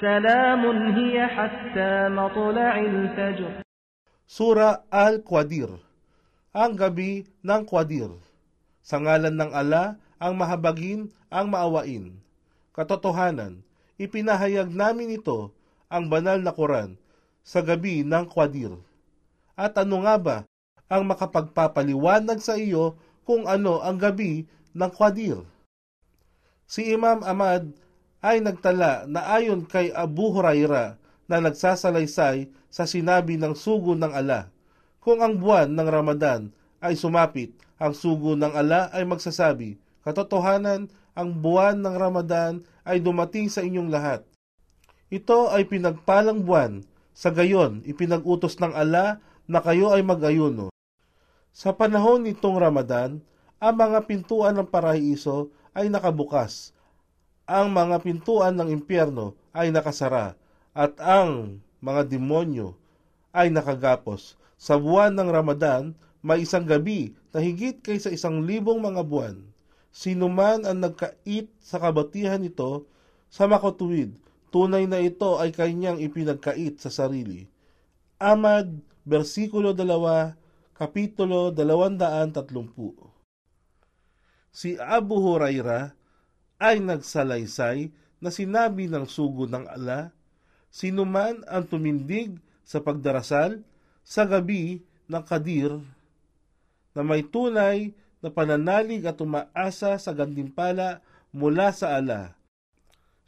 سلام هي حتى مطلع الفجر Sura Al-Qadir Ang gabi ng Qadir Sa ngalan ng ala, ang mahabagin, ang maawain. Katotohanan, ipinahayag namin ito, ang banal na Quran, sa gabi ng Qadir. At ano nga ba ang makapagpapaliwanag sa iyo kung ano ang gabi ng Qadir? Si Imam Ahmad ay nagtala na ayon kay Abu Huraira na nagsasalaysay sa sinabi ng sugo ng ala. Kung ang buwan ng Ramadan ay sumapit, ang sugo ng ala ay magsasabi, Katotohanan, ang buwan ng Ramadan ay dumating sa inyong lahat. Ito ay pinagpalang buwan, sa gayon ipinag-utos ng ala na kayo ay mag-ayuno. Sa panahon nitong Ramadan, ang mga pintuan ng paraiso ay nakabukas. Ang mga pintuan ng impyerno ay nakasara at ang mga demonyo ay nakagapos. Sa buwan ng Ramadan, may isang gabi na higit kaysa isang libong mga buwan. Sino man ang nagkait sa kabatihan nito, sa makatuwid, tunay na ito ay kanyang ipinagkait sa sarili. Amad, versikulo 2, kapitulo 230. Si Abu Huraira ay nagsalaysay na sinabi ng sugo ng ala, sino man ang tumindig sa pagdarasal sa gabi ng Kadir na may tunay na pananalig at umaasa sa gantimpala mula sa ala.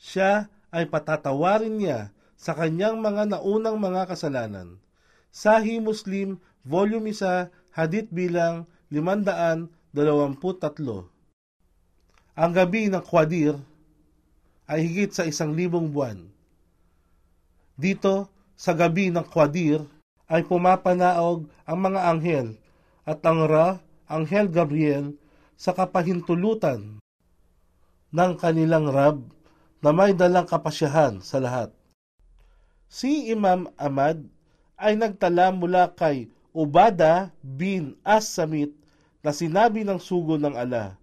Siya ay patatawarin niya sa kanyang mga naunang mga kasalanan. Sahi Muslim, Volume 1, Hadith bilang 523. Ang gabi ng Qadir ay higit sa isang libong buwan. Dito, sa gabi ng Qadir, ay pumapanaog ang mga anghel at ang Ra, Anghel Gabriel, sa kapahintulutan ng kanilang Rab na may dalang kapasyahan sa lahat. Si Imam Ahmad ay nagtala mula kay Ubada bin As-Samit na sinabi ng sugo ng ala.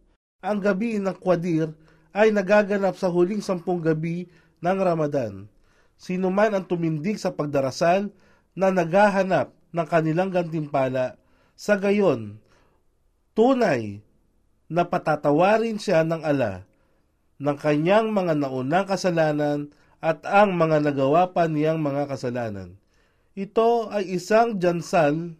Ang gabi ng Qadir ay nagaganap sa huling sampung gabi ng Ramadan. Sino man ang tumindig sa pagdarasal na naghahanap ng kanilang gantimpala, sa gayon, tunay na patatawarin siya ng ala ng kanyang mga naunang kasalanan at ang mga nagawa pa niyang mga kasalanan. Ito ay isang jansal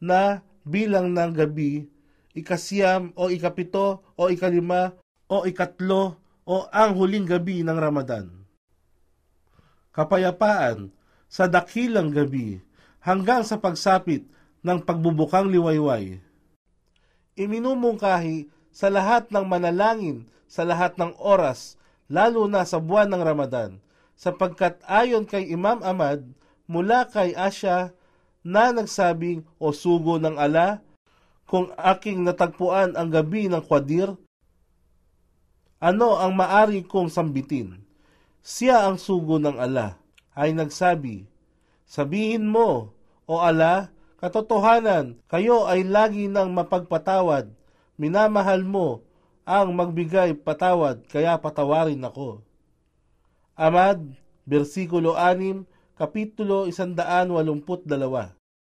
na bilang ng gabi, ikasiyam o ikapito o ikalima o ikatlo o ang huling gabi ng Ramadan. Kapayapaan sa dakilang gabi hanggang sa pagsapit ng pagbubukang liwayway. Iminumungkahi sa lahat ng manalangin sa lahat ng oras, lalo na sa buwan ng Ramadan, sapagkat ayon kay Imam Ahmad, mula kay Asya na nagsabing o sugo ng ala, kung aking natagpuan ang gabi ng Qadir, ano ang maari kong sambitin? Siya ang sugo ng ala, ay nagsabi, Sabihin mo, o ala, katotohanan, kayo ay lagi nang mapagpatawad, minamahal mo ang magbigay patawad, kaya patawarin ako. Amad, versikulo 6, kapitulo 182.